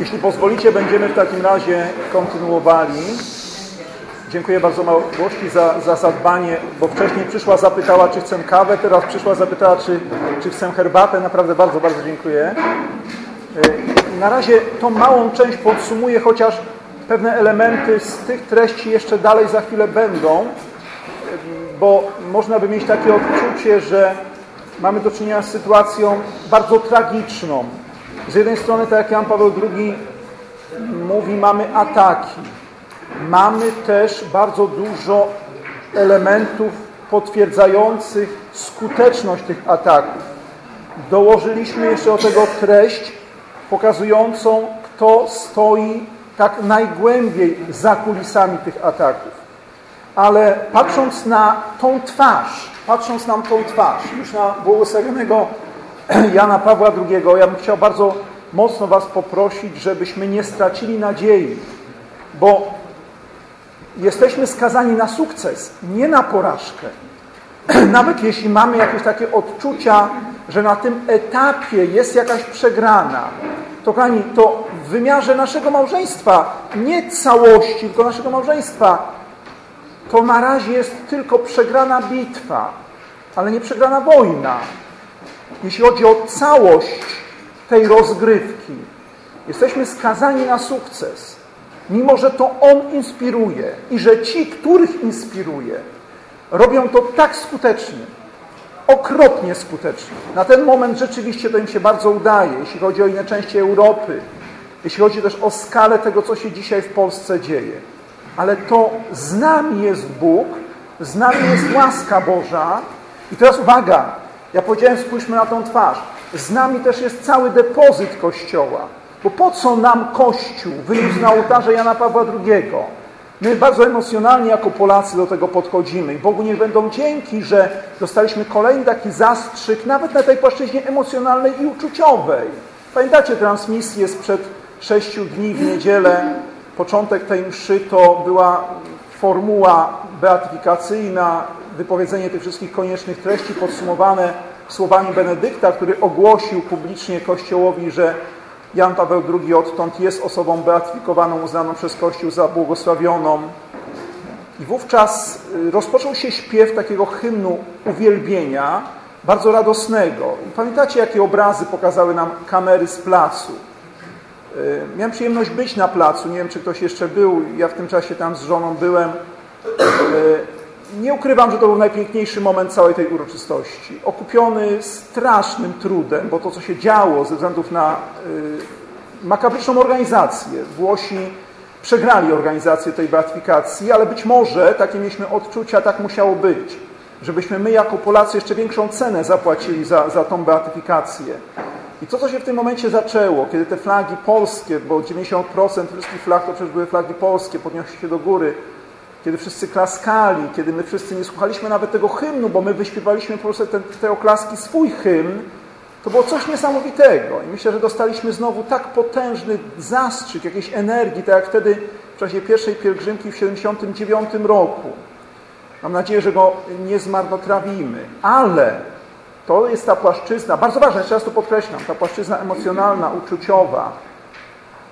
Jeśli pozwolicie, będziemy w takim razie kontynuowali. Dziękuję bardzo Małgosi za, za zadbanie, bo wcześniej przyszła, zapytała, czy chcę kawę, teraz przyszła, zapytała, czy, czy chcę herbatę. Naprawdę bardzo, bardzo dziękuję. Na razie tą małą część podsumuję, chociaż pewne elementy z tych treści jeszcze dalej za chwilę będą, bo można by mieć takie odczucie, że mamy do czynienia z sytuacją bardzo tragiczną. Z jednej strony, tak jak Jan Paweł II mówi, mamy ataki. Mamy też bardzo dużo elementów potwierdzających skuteczność tych ataków. Dołożyliśmy jeszcze do tego treść pokazującą, kto stoi tak najgłębiej za kulisami tych ataków. Ale patrząc na tą twarz, patrząc na tą twarz, już na błogosławionego Jana Pawła II, ja bym chciał bardzo mocno Was poprosić, żebyśmy nie stracili nadziei, bo jesteśmy skazani na sukces, nie na porażkę. Nawet jeśli mamy jakieś takie odczucia, że na tym etapie jest jakaś przegrana, to kochani, to w wymiarze naszego małżeństwa, nie całości, tylko naszego małżeństwa, to na razie jest tylko przegrana bitwa, ale nie przegrana wojna. Jeśli chodzi o całość tej rozgrywki, jesteśmy skazani na sukces, mimo że to On inspiruje i że ci, których inspiruje, robią to tak skutecznie, okropnie skutecznie. Na ten moment rzeczywiście to im się bardzo udaje, jeśli chodzi o inne części Europy, jeśli chodzi też o skalę tego, co się dzisiaj w Polsce dzieje. Ale to z nami jest Bóg, z nami jest łaska Boża. I teraz uwaga, ja powiedziałem, spójrzmy na tą twarz. Z nami też jest cały depozyt Kościoła. Bo po co nam Kościół wyniósł na ołtarze Jana Pawła II? My bardzo emocjonalnie jako Polacy do tego podchodzimy i Bogu niech będą dzięki, że dostaliśmy kolejny taki zastrzyk nawet na tej płaszczyźnie emocjonalnej i uczuciowej. Pamiętacie transmisję sprzed sześciu dni w niedzielę? Początek tej mszy to była formuła beatyfikacyjna, wypowiedzenie tych wszystkich koniecznych treści podsumowane słowami Benedykta, który ogłosił publicznie Kościołowi, że Jan Paweł II odtąd jest osobą beatyfikowaną, uznaną przez Kościół za błogosławioną. I wówczas y, rozpoczął się śpiew takiego hymnu uwielbienia, bardzo radosnego. Pamiętacie, jakie obrazy pokazały nam kamery z placu? Y, miałem przyjemność być na placu, nie wiem, czy ktoś jeszcze był, ja w tym czasie tam z żoną byłem. Nie ukrywam, że to był najpiękniejszy moment całej tej uroczystości. Okupiony strasznym trudem, bo to, co się działo ze względów na y, makabryczną organizację. Włosi przegrali organizację tej beatyfikacji, ale być może takie mieliśmy odczucia, tak musiało być. Żebyśmy my jako Polacy jeszcze większą cenę zapłacili za, za tą beatyfikację. I to, co się w tym momencie zaczęło, kiedy te flagi polskie, bo 90% wszystkich flag to przecież były flagi polskie, podniosły się do góry, kiedy wszyscy klaskali, kiedy my wszyscy nie słuchaliśmy nawet tego hymnu, bo my wyśpiewaliśmy po prostu te, te oklaski swój hymn, to było coś niesamowitego. I myślę, że dostaliśmy znowu tak potężny zastrzyk jakiejś energii, tak jak wtedy w czasie pierwszej pielgrzymki w 79 roku. Mam nadzieję, że go nie zmarnotrawimy. Ale to jest ta płaszczyzna, bardzo ważna, jeszcze raz to podkreślam, ta płaszczyzna emocjonalna, uczuciowa.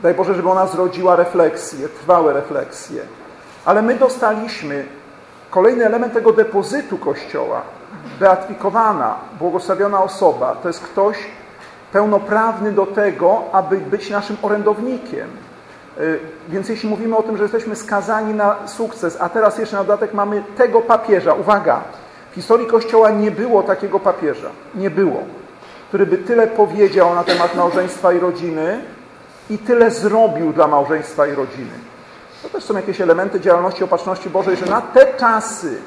Daj Boże, żeby ona zrodziła refleksje, trwałe refleksje. Ale my dostaliśmy kolejny element tego depozytu Kościoła. Beatyfikowana, błogosławiona osoba to jest ktoś pełnoprawny do tego, aby być naszym orędownikiem. Y, więc jeśli mówimy o tym, że jesteśmy skazani na sukces, a teraz jeszcze na dodatek mamy tego papieża, uwaga, w historii Kościoła nie było takiego papieża, nie było, który by tyle powiedział na temat małżeństwa i rodziny i tyle zrobił dla małżeństwa i rodziny. To też są jakieś elementy działalności opatrzności Bożej, że na te czasy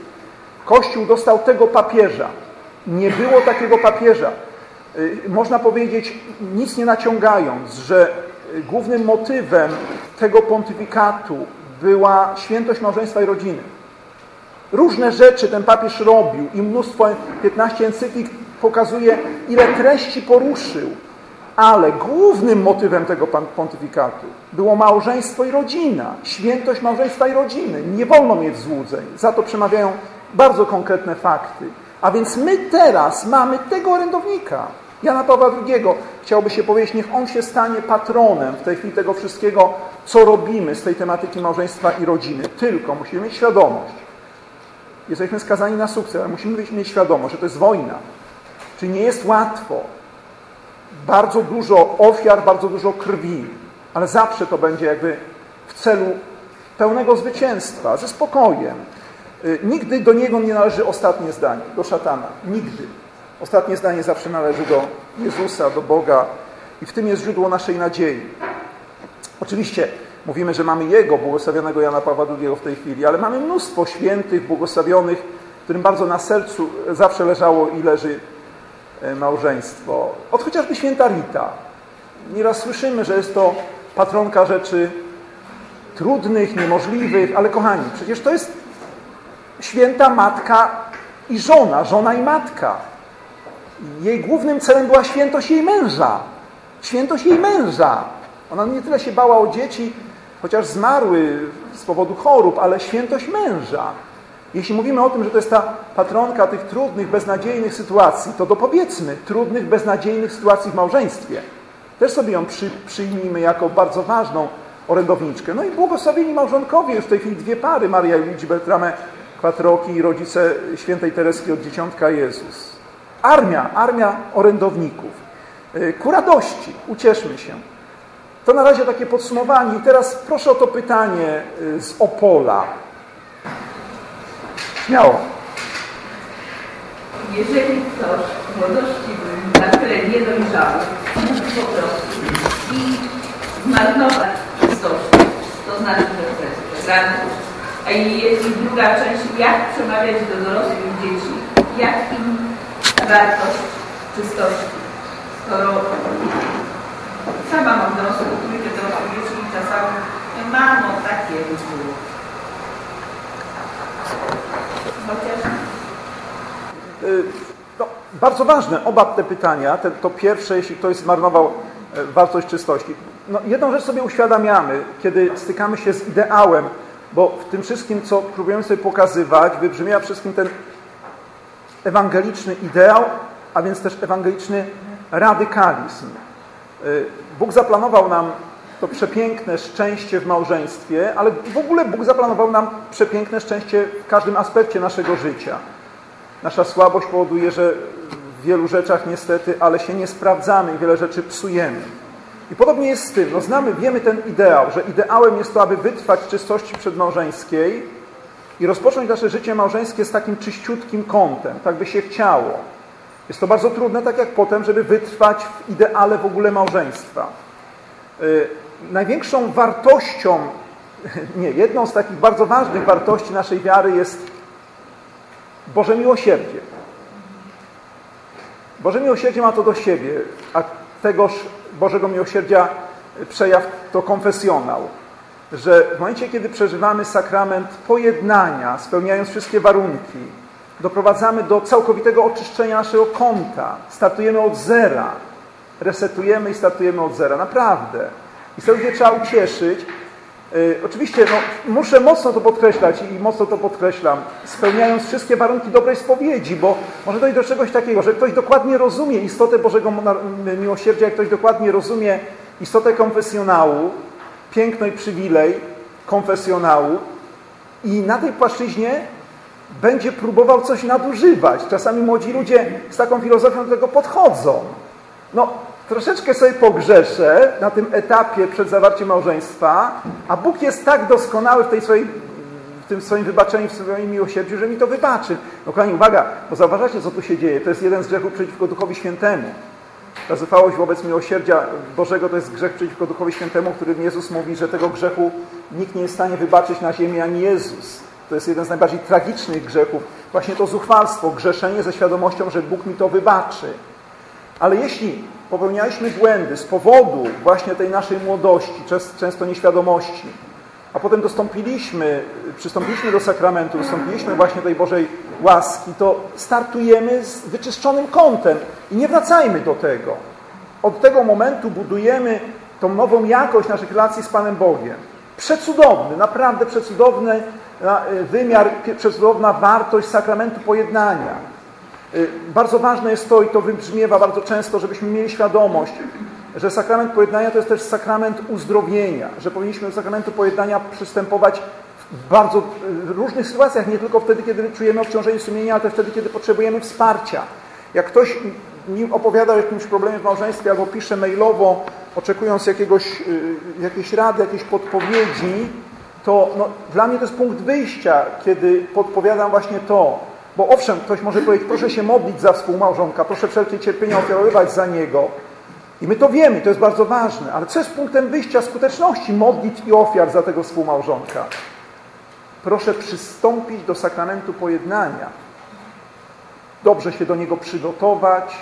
Kościół dostał tego papieża. Nie było takiego papieża. Y, można powiedzieć, nic nie naciągając, że głównym motywem tego pontyfikatu była świętość małżeństwa i rodziny. Różne rzeczy ten papież robił i mnóstwo, 15 encyklik pokazuje, ile treści poruszył, ale głównym motywem tego pontyfikatu było małżeństwo i rodzina, świętość małżeństwa i rodziny. Nie wolno mieć złudzeń. Za to przemawiają bardzo konkretne fakty. A więc my teraz mamy tego orędownika. Jana Pawła II chciałby się powiedzieć, niech on się stanie patronem w tej chwili tego wszystkiego, co robimy z tej tematyki małżeństwa i rodziny. Tylko musimy mieć świadomość. Jesteśmy skazani na sukces, ale musimy mieć świadomość, że to jest wojna. Czy nie jest łatwo. Bardzo dużo ofiar, bardzo dużo krwi, ale zawsze to będzie jakby w celu pełnego zwycięstwa, ze spokojem. Y, nigdy do niego nie należy ostatnie zdanie, do szatana. Nigdy. Ostatnie zdanie zawsze należy do Jezusa, do Boga i w tym jest źródło naszej nadziei. Oczywiście mówimy, że mamy Jego, błogosławionego Jana Pawła II w tej chwili, ale mamy mnóstwo świętych, błogosławionych, którym bardzo na sercu zawsze leżało i leży małżeństwo. Od chociażby święta Rita. Nieraz słyszymy, że jest to patronka rzeczy trudnych, niemożliwych, ale kochani, przecież to jest święta matka i żona, żona i matka. Jej głównym celem była świętość jej męża. Świętość jej męża. Ona nie tyle się bała o dzieci, chociaż zmarły z powodu chorób, ale świętość męża. Jeśli mówimy o tym, że to jest ta patronka tych trudnych, beznadziejnych sytuacji, to dopowiedzmy trudnych, beznadziejnych sytuacji w małżeństwie. Też sobie ją przy, przyjmijmy jako bardzo ważną orędowniczkę. No i błogosławieni małżonkowie, już w tej chwili dwie pary, Maria i Luigi Beltrame Quattrochi i rodzice świętej Tereski od Dzieciątka Jezus. Armia, armia orędowników. Y, ku radości, ucieszmy się. To na razie takie podsumowanie. I teraz proszę o to pytanie y, z Opola. Śmiało. Jeżeli ktoś w młodości był na tyle niedojrzały po prostu i zmarnować czystość, to znaczy, że to jest przegrany. A i druga część, jak przemawiać do dorosłych dzieci, jak im wartość czystości. Skoro sama mam dorosłe, trójkę dorosłych dzieci i czasami mamo, tak kiedyś było. Chociaż... Y, no, bardzo ważne oba te pytania. Te, to pierwsze, jeśli ktoś zmarnował e, wartość czystości. No, jedną rzecz sobie uświadamiamy, kiedy stykamy się z ideałem, bo w tym wszystkim, co próbujemy sobie pokazywać, wybrzmiewa wszystkim ten ewangeliczny ideał, a więc też ewangeliczny radykalizm. Y, Bóg zaplanował nam to przepiękne szczęście w małżeństwie, ale w ogóle Bóg zaplanował nam przepiękne szczęście w każdym aspekcie naszego życia. Nasza słabość powoduje, że w wielu rzeczach niestety, ale się nie sprawdzamy i wiele rzeczy psujemy. I podobnie jest z tym. No znamy, wiemy ten ideał, że ideałem jest to, aby wytrwać w czystości przedmałżeńskiej i rozpocząć nasze życie małżeńskie z takim czyściutkim kątem, tak by się chciało. Jest to bardzo trudne, tak jak potem, żeby wytrwać w ideale w ogóle małżeństwa. Największą wartością, nie, jedną z takich bardzo ważnych wartości naszej wiary jest Boże miłosierdzie. Boże miłosierdzie ma to do siebie, a tegoż Bożego Miłosierdzia przejaw to konfesjonał. Że w momencie, kiedy przeżywamy sakrament pojednania, spełniając wszystkie warunki, doprowadzamy do całkowitego oczyszczenia naszego konta. Startujemy od zera. Resetujemy i startujemy od zera. Naprawdę. I sobie trzeba ucieszyć. Yy, oczywiście no, muszę mocno to podkreślać i mocno to podkreślam, spełniając wszystkie warunki dobrej spowiedzi, bo może dojść do czegoś takiego, że ktoś dokładnie rozumie istotę Bożego Miłosierdzia, jak ktoś dokładnie rozumie istotę konfesjonału, piękno i przywilej konfesjonału i na tej płaszczyźnie będzie próbował coś nadużywać. Czasami młodzi ludzie z taką filozofią do tego podchodzą. No, troszeczkę sobie pogrzeszę na tym etapie przed zawarciem małżeństwa, a Bóg jest tak doskonały w, tej swojej, w tym swoim wybaczeniu, w swoim miłosierdziu, że mi to wybaczy. No kochani, uwaga, bo zauważacie, co tu się dzieje. To jest jeden z grzechów przeciwko Duchowi Świętemu. Ta zuchwałość wobec miłosierdzia Bożego to jest grzech przeciwko Duchowi Świętemu, którym Jezus mówi, że tego grzechu nikt nie jest w stanie wybaczyć na ziemi, ani Jezus. To jest jeden z najbardziej tragicznych grzechów. Właśnie to zuchwalstwo, grzeszenie ze świadomością, że Bóg mi to wybaczy. Ale jeśli popełnialiśmy błędy z powodu właśnie tej naszej młodości, często nieświadomości, a potem dostąpiliśmy, przystąpiliśmy do sakramentu, dostąpiliśmy właśnie tej Bożej łaski, to startujemy z wyczyszczonym kątem i nie wracajmy do tego. Od tego momentu budujemy tą nową jakość naszych relacji z Panem Bogiem. Przecudowny, naprawdę przecudowny wymiar, przecudowna wartość sakramentu pojednania. Y, bardzo ważne jest to, i to wybrzmiewa bardzo często, żebyśmy mieli świadomość, że sakrament pojednania to jest też sakrament uzdrowienia, że powinniśmy do sakramentu pojednania przystępować w bardzo y, różnych sytuacjach, nie tylko wtedy, kiedy czujemy obciążenie sumienia, ale też wtedy, kiedy potrzebujemy wsparcia. Jak ktoś mi opowiada o jakimś problemie w małżeństwie albo pisze mailowo, oczekując jakiegoś, y, jakiejś rady, jakiejś podpowiedzi, to no, dla mnie to jest punkt wyjścia, kiedy podpowiadam właśnie to. Bo owszem, ktoś może powiedzieć, proszę się modlić za współmałżonka, proszę wszelkie cierpienia ofiarowywać za niego. I my to wiemy, to jest bardzo ważne, ale co jest punktem wyjścia skuteczności modlitw i ofiar za tego współmałżonka? Proszę przystąpić do sakramentu pojednania. Dobrze się do niego przygotować,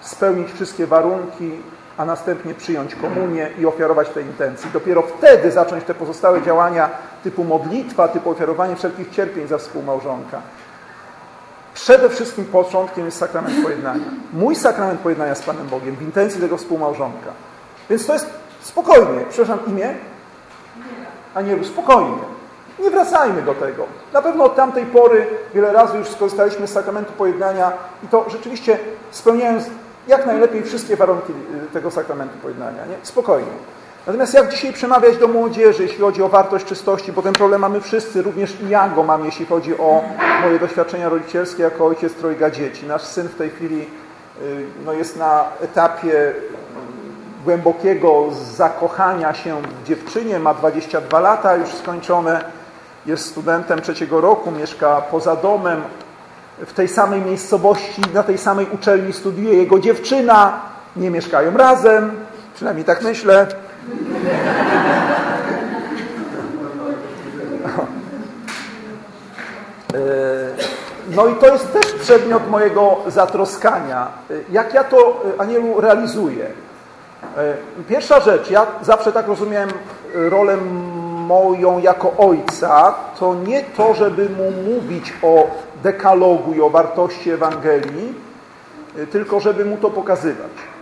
spełnić wszystkie warunki, a następnie przyjąć komunię i ofiarować tej intencji. Dopiero wtedy zacząć te pozostałe działania typu modlitwa, typu ofiarowanie wszelkich cierpień za współmałżonka. Przede wszystkim początkiem jest sakrament pojednania. Mój sakrament pojednania z Panem Bogiem w intencji tego współmałżonka. Więc to jest spokojnie. Przepraszam, imię? Anielu, spokojnie. Nie wracajmy do tego. Na pewno od tamtej pory wiele razy już skorzystaliśmy z sakramentu pojednania i to rzeczywiście spełniając jak najlepiej wszystkie warunki y, tego sakramentu pojednania. Nie? Spokojnie. Natomiast jak dzisiaj przemawiać do młodzieży, jeśli chodzi o wartość czystości, bo ten problem mamy wszyscy, również i ja go mam, jeśli chodzi o moje doświadczenia rodzicielskie jako ojciec trojga dzieci. Nasz syn w tej chwili y, no, jest na etapie głębokiego zakochania się w dziewczynie, ma 22 lata już skończone, jest studentem trzeciego roku, mieszka poza domem, w tej samej miejscowości, na tej samej uczelni studiuje jego dziewczyna, nie mieszkają razem, przynajmniej tak myślę. No i to jest też przedmiot mojego zatroskania. Jak ja to, Anielu, realizuję? Pierwsza rzecz, ja zawsze tak rozumiem rolę moją jako ojca, to nie to, żeby mu mówić o dekalogu i o wartości Ewangelii, tylko żeby mu to pokazywać.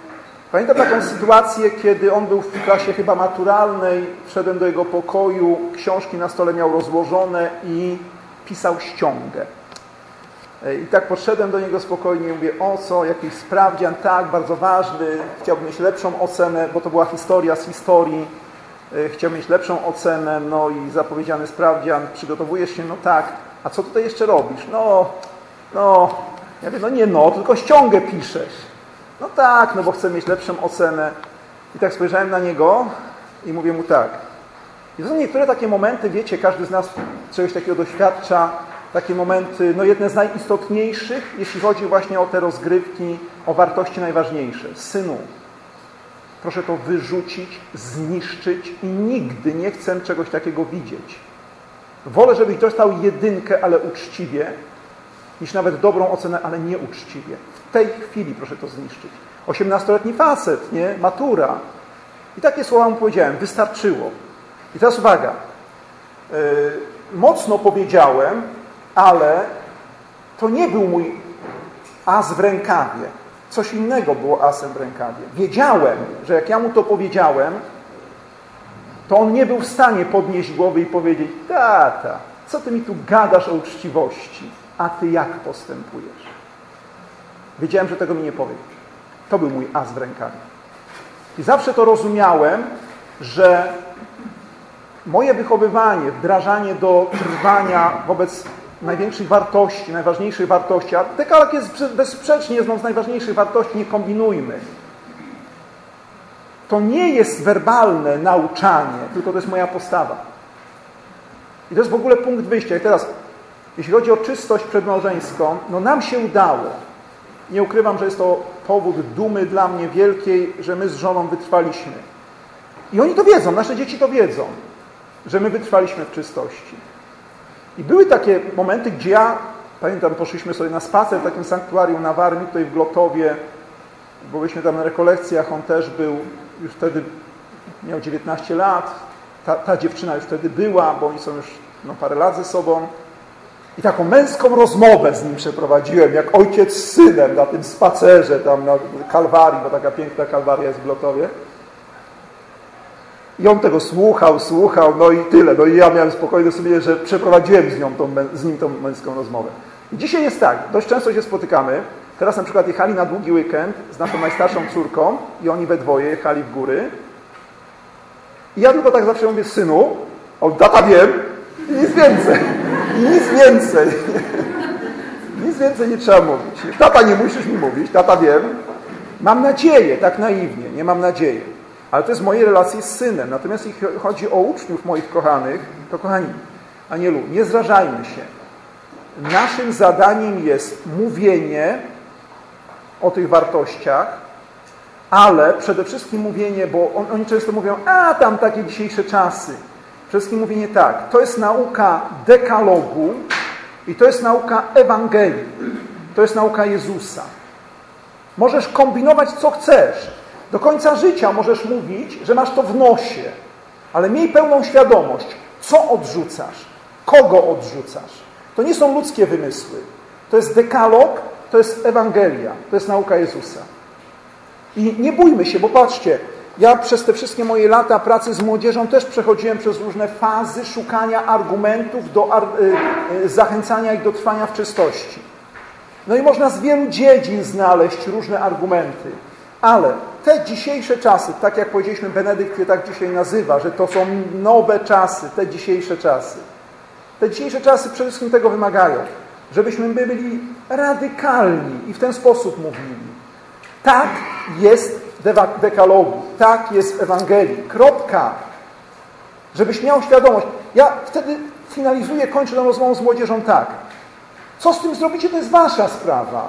Pamiętam taką sytuację, kiedy on był w klasie chyba maturalnej, wszedłem do jego pokoju, książki na stole miał rozłożone i pisał ściągę. I tak podszedłem do niego spokojnie mówię, o co, jakiś sprawdzian, tak, bardzo ważny, chciałbym mieć lepszą ocenę, bo to była historia z historii, chciałbym mieć lepszą ocenę, no i zapowiedziany sprawdzian, przygotowujesz się, no tak, a co tutaj jeszcze robisz? No, no, ja wiem, no nie no, tylko ściągę piszesz. No tak, no bo chcę mieć lepszą ocenę. I tak spojrzałem na niego i mówię mu tak. I to są niektóre takie momenty, wiecie, każdy z nas czegoś takiego doświadcza, takie momenty, no jedne z najistotniejszych, jeśli chodzi właśnie o te rozgrywki, o wartości najważniejsze. Synu, proszę to wyrzucić, zniszczyć i nigdy nie chcę czegoś takiego widzieć. Wolę, żebyś dostał jedynkę, ale uczciwie, niż nawet dobrą ocenę, ale nieuczciwie. W tej chwili proszę to zniszczyć. 18-letni facet, nie? Matura. I takie słowa mu powiedziałem. Wystarczyło. I teraz uwaga. Yy, mocno powiedziałem, ale to nie był mój as w rękawie. Coś innego było asem w rękawie. Wiedziałem, że jak ja mu to powiedziałem, to on nie był w stanie podnieść głowy i powiedzieć tata, co ty mi tu gadasz o uczciwości, a ty jak postępujesz? Wiedziałem, że tego mi nie powie. To był mój as w rękawie. I zawsze to rozumiałem, że moje wychowywanie, wdrażanie do trwania wobec największych wartości, najważniejszych wartości, a dekalog jest bezsprzecznie jedną z najważniejszych wartości, nie kombinujmy to nie jest werbalne nauczanie, tylko to jest moja postawa. I to jest w ogóle punkt wyjścia. I teraz, jeśli chodzi o czystość przedmałżeńską, no nam się udało. Nie ukrywam, że jest to powód dumy dla mnie wielkiej, że my z żoną wytrwaliśmy. I oni to wiedzą, nasze dzieci to wiedzą, że my wytrwaliśmy w czystości. I były takie momenty, gdzie ja, pamiętam, poszliśmy sobie na spacer w takim sanktuarium na Warmii, tutaj w Glotowie, byliśmy tam na rekolekcjach, on też był, już wtedy miał 19 lat, ta, ta dziewczyna już wtedy była, bo oni są już no, parę lat ze sobą. I taką męską rozmowę z nim przeprowadziłem, jak ojciec z synem na tym spacerze tam na Kalwarii, bo taka piękna Kalwaria jest w Blotowie. I on tego słuchał, słuchał, no i tyle. No i ja miałem spokojne sumienie, że przeprowadziłem z, nią tą, z nim tą męską rozmowę. I dzisiaj jest tak, dość często się spotykamy, Teraz na przykład jechali na długi weekend z naszą najstarszą córką i oni we dwoje jechali w góry. I ja tylko tak zawsze mówię, synu, o, tata wiem, i nic więcej. Nic więcej. Nic więcej nie trzeba mówić. Tata nie musisz mi mówić, tata wiem. Mam nadzieję, tak naiwnie, nie mam nadziei. Ale to jest moje relacje z synem. Natomiast jeśli chodzi o uczniów moich kochanych, to kochani, Anielu, nie zrażajmy się. Naszym zadaniem jest mówienie o tych wartościach, ale przede wszystkim mówienie, bo on, oni często mówią, a tam takie dzisiejsze czasy. Wszystkim mówienie tak, to jest nauka dekalogu i to jest nauka Ewangelii. To jest nauka Jezusa. Możesz kombinować co chcesz. Do końca życia możesz mówić, że masz to w nosie, ale miej pełną świadomość, co odrzucasz, kogo odrzucasz. To nie są ludzkie wymysły. To jest dekalog, to jest Ewangelia, to jest nauka Jezusa. I nie bójmy się, bo patrzcie, ja przez te wszystkie moje lata pracy z młodzieżą też przechodziłem przez różne fazy szukania argumentów do y, y, zachęcania ich do trwania w czystości. No i można z wielu dziedzin znaleźć różne argumenty, ale te dzisiejsze czasy, tak jak powiedzieliśmy, Benedykt je tak dzisiaj nazywa, że to są nowe czasy, te dzisiejsze czasy. Te dzisiejsze czasy przede wszystkim tego wymagają, żebyśmy byli radykalni i w ten sposób mówili. Tak jest dekalogu, tak jest Ewangelii. Kropka. Żebyś miał świadomość. Ja wtedy finalizuję, kończę tę rozmowę z młodzieżą tak. Co z tym zrobicie, to jest wasza sprawa.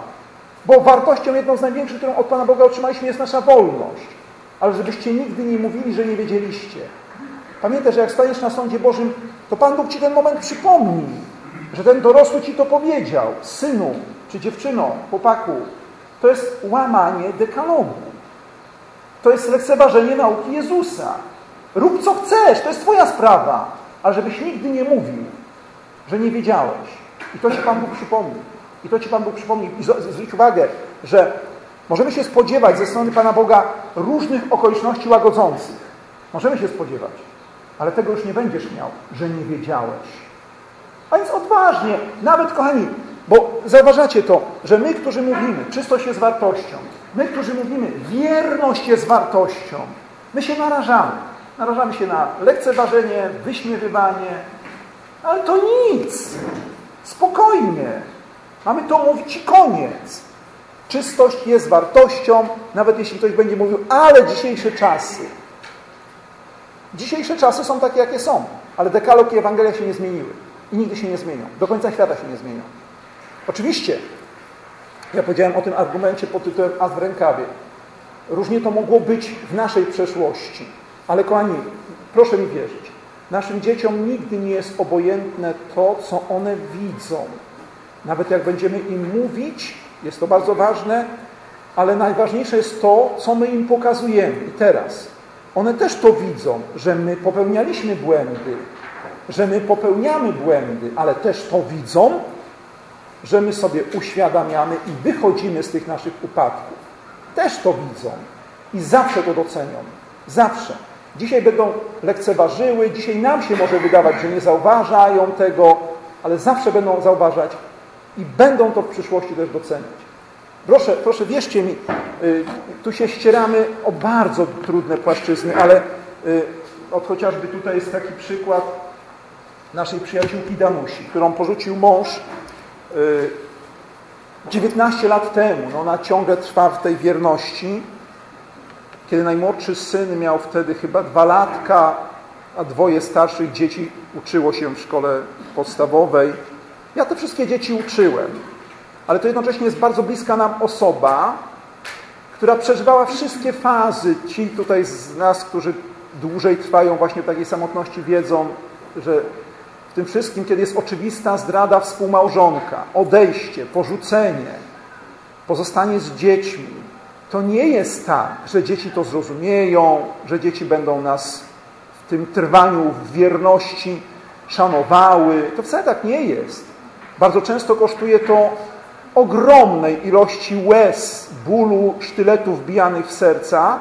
Bo wartością jedną z największych, którą od Pana Boga otrzymaliśmy, jest nasza wolność. Ale żebyście nigdy nie mówili, że nie wiedzieliście. Pamiętaj, że jak staniesz na sądzie Bożym, to Pan Bóg Ci ten moment przypomni, że ten dorosły Ci to powiedział. Synu, czy dziewczyno, chłopaku, to jest łamanie dekalogu. To jest lekceważenie nauki Jezusa. Rób co chcesz, to jest Twoja sprawa, ale żebyś nigdy nie mówił, że nie wiedziałeś. I to Ci Pan Bóg przypomni. I to Ci Pan Bóg przypomni. I zwróć uwagę, że możemy się spodziewać ze strony Pana Boga różnych okoliczności łagodzących. Możemy się spodziewać, ale tego już nie będziesz miał, że nie wiedziałeś. A więc odważnie, nawet kochani, bo zauważacie to, że my, którzy mówimy, czystość jest wartością, my, którzy mówimy, wierność jest wartością, my się narażamy. Narażamy się na lekceważenie, wyśmiewywanie, ale to nic. Spokojnie. Mamy to mówić i koniec. Czystość jest wartością, nawet jeśli ktoś będzie mówił, ale dzisiejsze czasy. Dzisiejsze czasy są takie, jakie są, ale dekalog i Ewangelia się nie zmieniły i nigdy się nie zmienią. Do końca świata się nie zmienią. Oczywiście, ja powiedziałem o tym argumencie pod tytułem as w rękawie. Różnie to mogło być w naszej przeszłości, ale kochani, proszę mi wierzyć, naszym dzieciom nigdy nie jest obojętne to, co one widzą. Nawet jak będziemy im mówić, jest to bardzo ważne, ale najważniejsze jest to, co my im pokazujemy. I teraz, one też to widzą, że my popełnialiśmy błędy, że my popełniamy błędy, ale też to widzą, że my sobie uświadamiamy i wychodzimy z tych naszych upadków. Też to widzą i zawsze to docenią. Zawsze. Dzisiaj będą lekceważyły, dzisiaj nam się może wydawać, że nie zauważają tego, ale zawsze będą zauważać i będą to w przyszłości też doceniać. Proszę, proszę wierzcie mi, y, tu się ścieramy o bardzo trudne płaszczyzny, ale y, od chociażby tutaj jest taki przykład naszej przyjaciółki Danusi, którą porzucił mąż 19 y, lat temu. No ona ciągle trwa w tej wierności. Kiedy najmłodszy syn miał wtedy chyba dwa latka, a dwoje starszych dzieci uczyło się w szkole podstawowej. Ja te wszystkie dzieci uczyłem, ale to jednocześnie jest bardzo bliska nam osoba, która przeżywała wszystkie fazy. Ci tutaj z nas, którzy dłużej trwają właśnie w takiej samotności, wiedzą, że w tym wszystkim, kiedy jest oczywista zdrada współmałżonka, odejście, porzucenie, pozostanie z dziećmi, to nie jest tak, że dzieci to zrozumieją, że dzieci będą nas w tym trwaniu w wierności szanowały. To wcale tak nie jest. Bardzo często kosztuje to ogromnej ilości łez, bólu, sztyletów wbijanych w serca,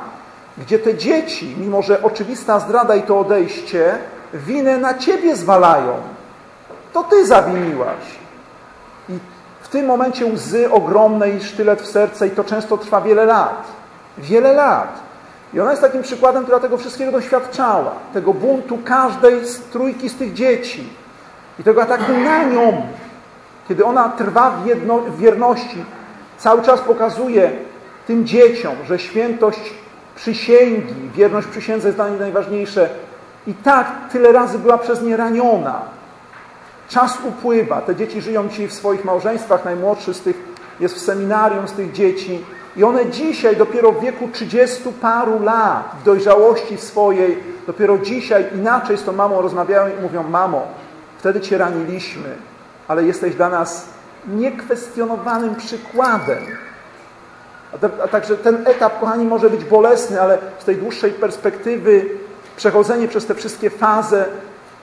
gdzie te dzieci, mimo że oczywista zdrada i to odejście, winę na ciebie zwalają. To ty zawiniłaś. I w tym momencie łzy ogromne i sztylet w serce i to często trwa wiele lat. Wiele lat. I ona jest takim przykładem, która tego wszystkiego doświadczała. Tego buntu każdej z trójki z tych dzieci. I tego ataku na nią. Kiedy ona trwa w, jedno, w wierności, cały czas pokazuje tym dzieciom, że świętość przysięgi, wierność przysiędze jest dla niej najważniejsze. I tak tyle razy była przez nie raniona. Czas upływa. Te dzieci żyją dzisiaj w swoich małżeństwach. Najmłodszy z tych jest w seminarium z tych dzieci. I one dzisiaj, dopiero w wieku 30 paru lat, w dojrzałości swojej, dopiero dzisiaj inaczej z tą mamą rozmawiają i mówią: Mamo, wtedy Cię raniliśmy, ale jesteś dla nas niekwestionowanym przykładem. A, a także ten etap, kochani, może być bolesny, ale z tej dłuższej perspektywy przechodzenie przez te wszystkie fazy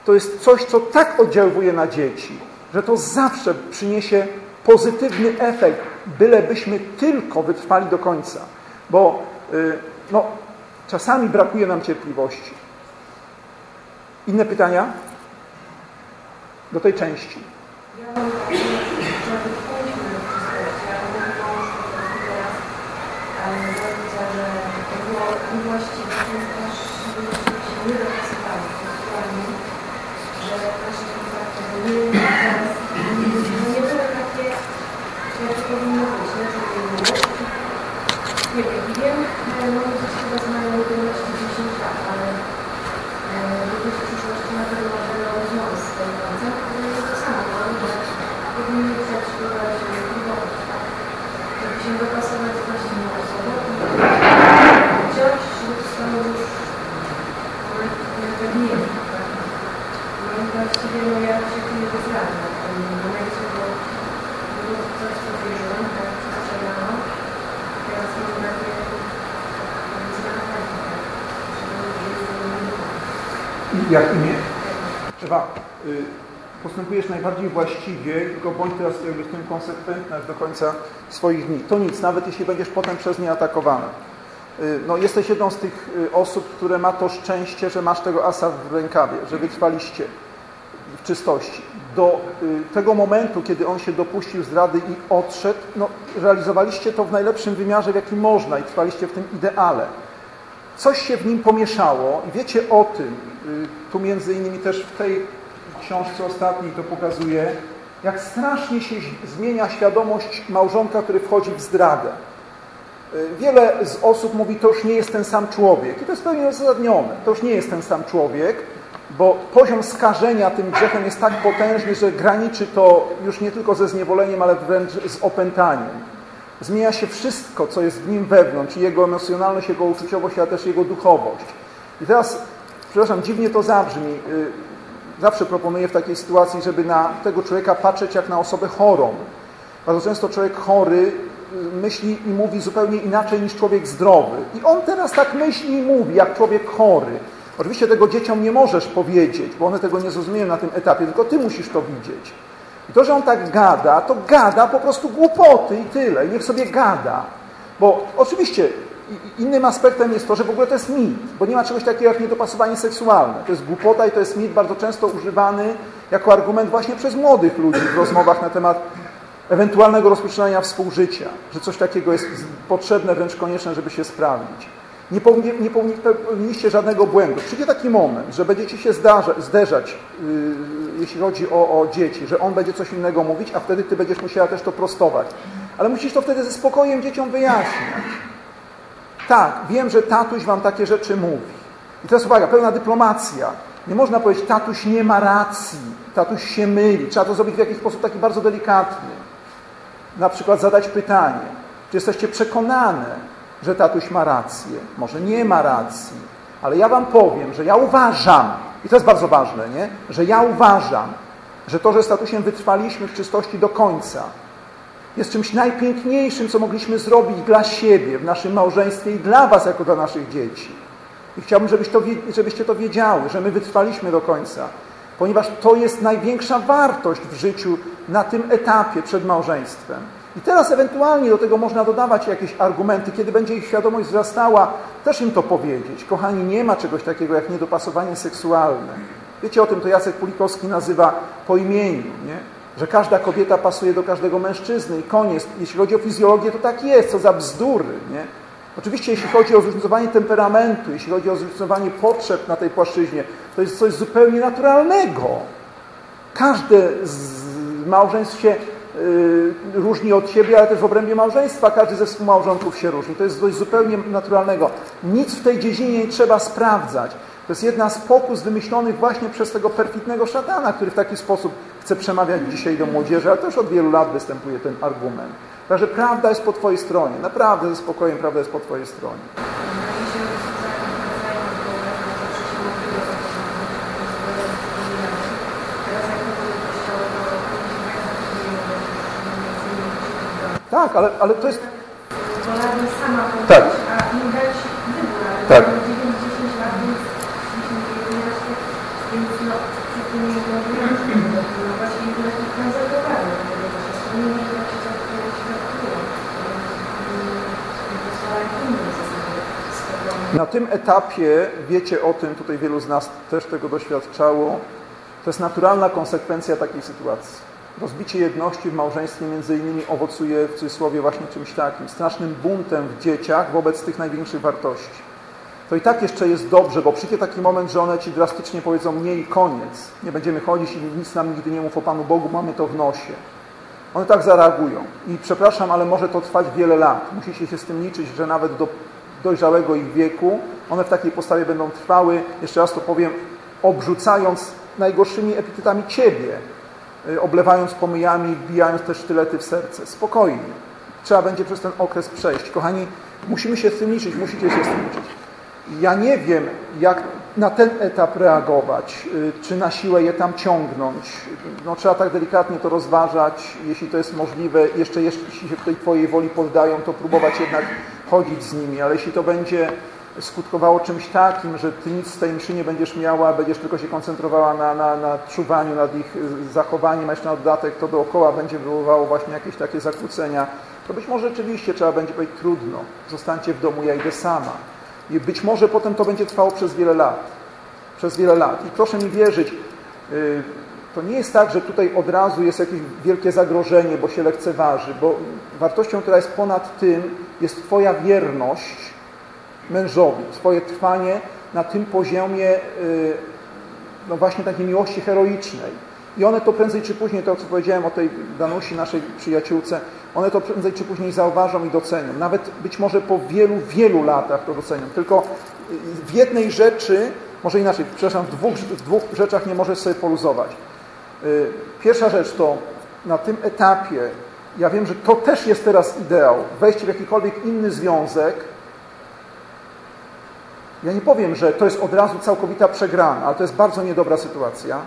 to jest coś, co tak oddziałuje na dzieci, że to zawsze przyniesie pozytywny efekt, bylebyśmy tylko wytrwali do końca. Bo yy, no, czasami brakuje nam cierpliwości. Inne pytania? Do tej części. Najbardziej właściwie, tylko bądź teraz w tym konsekwentny do końca swoich dni. To nic, nawet jeśli będziesz potem przez nie atakowana. Y, no, jesteś jedną z tych y, osób, które ma to szczęście, że masz tego asa w rękawie, że wytrwaliście w czystości. Do tego momentu, kiedy on się dopuścił zdrady i odszedł, no, realizowaliście to w najlepszym wymiarze, w jakim można i trwaliście w tym ideale. Coś się w nim pomieszało i wiecie o tym, Y, tu między innymi też w tej książce ostatniej to pokazuje, jak strasznie się zmienia świadomość małżonka, który wchodzi w zdradę. Y, wiele z osób mówi, to już nie jest ten sam człowiek. I to jest pewnie uzasadnione. To już nie jest ten sam człowiek, bo poziom skażenia tym grzechem jest tak potężny, że graniczy to już nie tylko ze zniewoleniem, ale wręcz z opętaniem. Zmienia się wszystko, co jest w nim wewnątrz, i jego emocjonalność, jego uczuciowość, ale też jego duchowość. I teraz przepraszam, dziwnie to zabrzmi. Zawsze proponuję w takiej sytuacji, żeby na tego człowieka patrzeć jak na osobę chorą. Bardzo często człowiek chory y, myśli i mówi zupełnie inaczej niż człowiek zdrowy. I on teraz tak myśli i mówi, jak człowiek chory. Oczywiście tego dzieciom nie możesz powiedzieć, bo one tego nie zrozumieją na tym etapie, tylko ty musisz to widzieć. I to, że on tak gada, to gada po prostu głupoty i tyle. I niech sobie gada. Bo oczywiście innym aspektem jest to, że w ogóle to jest mit, bo nie ma czegoś takiego jak niedopasowanie seksualne. To jest głupota i to jest mit bardzo często używany jako argument właśnie przez młodych ludzi w rozmowach na temat ewentualnego rozpoczynania współżycia, że coś takiego jest potrzebne, wręcz konieczne, żeby się sprawdzić. Nie, powinni, nie powinniście żadnego błędu. Przyjdzie taki moment, że będziecie się zdarza, zderzać, yy, jeśli chodzi o, o dzieci, że on będzie coś innego mówić, a wtedy ty będziesz musiała też to prostować. Ale musisz to wtedy ze spokojem dzieciom wyjaśniać. Tak, wiem, że tatuś wam takie rzeczy mówi. I teraz uwaga, pełna dyplomacja. Nie można powiedzieć, tatuś nie ma racji, tatuś się myli. Trzeba to zrobić w jakiś sposób taki bardzo delikatny. Na przykład zadać pytanie, czy jesteście przekonane, że tatuś ma rację? Może nie ma racji, ale ja wam powiem, że ja uważam, i to jest bardzo ważne, nie? że ja uważam, że to, że z tatusiem wytrwaliśmy w czystości do końca, jest czymś najpiękniejszym, co mogliśmy zrobić dla siebie, w naszym małżeństwie i dla Was, jako dla naszych dzieci. I chciałbym, żebyś to, żebyście to wiedziały, że my wytrwaliśmy do końca, ponieważ to jest największa wartość w życiu na tym etapie przed małżeństwem. I teraz ewentualnie do tego można dodawać jakieś argumenty, kiedy będzie ich świadomość wzrastała, też im to powiedzieć. Kochani, nie ma czegoś takiego jak niedopasowanie seksualne. Wiecie o tym, to Jacek Pulikowski nazywa po imieniu, nie? Że każda kobieta pasuje do każdego mężczyzny i koniec. Jeśli chodzi o fizjologię, to tak jest, co za bzdury, nie? Oczywiście jeśli chodzi o zróżnicowanie temperamentu, jeśli chodzi o zróżnicowanie potrzeb na tej płaszczyźnie, to jest coś zupełnie naturalnego. Każde z małżeństw się y, różni od siebie, ale też w obrębie małżeństwa każdy ze współmałżonków się różni. To jest coś zupełnie naturalnego. Nic w tej dziedzinie nie trzeba sprawdzać. To jest jedna z pokus wymyślonych właśnie przez tego perfidnego szatana, który w taki sposób chce przemawiać dzisiaj do młodzieży, ale też od wielu lat występuje ten argument. Także prawda jest po Twojej stronie. Naprawdę ze spokojem prawda jest po Twojej stronie. Tak, ale, ale to jest... Tak. Tak. Mam 9-10 lat, więc jeśli nie 11, więc przy tym nie obowiązkiem, właśnie 11 lat na zagowanie, tego właśnie wspomnienie, że jak się zagotować świadczyło, pozwala innym zasadzie spokojnie. Na tym etapie, wiecie o tym, tutaj wielu z nas też tego doświadczało, to jest naturalna konsekwencja takiej sytuacji. Rozbicie jedności w małżeństwie między innymi owocuje w cudzysłowie właśnie czymś takim, strasznym buntem w dzieciach wobec tych największych wartości. To i tak jeszcze jest dobrze, bo przyjdzie taki moment, że one ci drastycznie powiedzą nie i koniec. Nie będziemy chodzić i nic nam nigdy nie mów o Panu Bogu, mamy to w nosie. One tak zareagują. I przepraszam, ale może to trwać wiele lat. Musicie się z tym liczyć, że nawet do dojrzałego ich wieku one w takiej postawie będą trwały, jeszcze raz to powiem, obrzucając najgorszymi epitetami Ciebie, y, oblewając pomyjami, wbijając te sztylety w serce. Spokojnie. Trzeba będzie przez ten okres przejść. Kochani, musimy się z tym liczyć, musicie się z tym liczyć. Ja nie wiem, jak na ten etap reagować, y, czy na siłę je tam ciągnąć. No, trzeba tak delikatnie to rozważać, jeśli to jest możliwe. Jeszcze jeśli się tej Twojej woli poddają, to próbować jednak chodzić z nimi, ale jeśli to będzie skutkowało czymś takim, że Ty nic z tej mszy nie będziesz miała, będziesz tylko się koncentrowała na, na, na czuwaniu nad ich y, zachowaniem, a jeszcze na dodatek to dookoła będzie wywoływało właśnie jakieś takie zakłócenia, to być może rzeczywiście trzeba będzie powiedzieć trudno, zostańcie w domu, ja idę sama. I być może potem to będzie trwało przez wiele lat. Przez wiele lat. I proszę mi wierzyć, y, to nie jest tak, że tutaj od razu jest jakieś wielkie zagrożenie, bo się lekceważy, bo wartością, która jest ponad tym, jest Twoja wierność mężowi, Twoje trwanie na tym poziomie y, no właśnie takiej miłości heroicznej. I one to prędzej czy później, to co powiedziałem o tej Danusi, naszej przyjaciółce, one to prędzej czy później zauważą i docenią. Nawet być może po wielu, wielu latach to docenią. Tylko w jednej rzeczy, może inaczej, przepraszam, w dwóch, w dwóch rzeczach nie możesz sobie poluzować. Y, Pierwsza rzecz to na tym etapie, ja wiem, że to też jest teraz ideał, wejście w jakikolwiek inny związek, ja nie powiem, że to jest od razu całkowita przegrana, ale to jest bardzo niedobra sytuacja.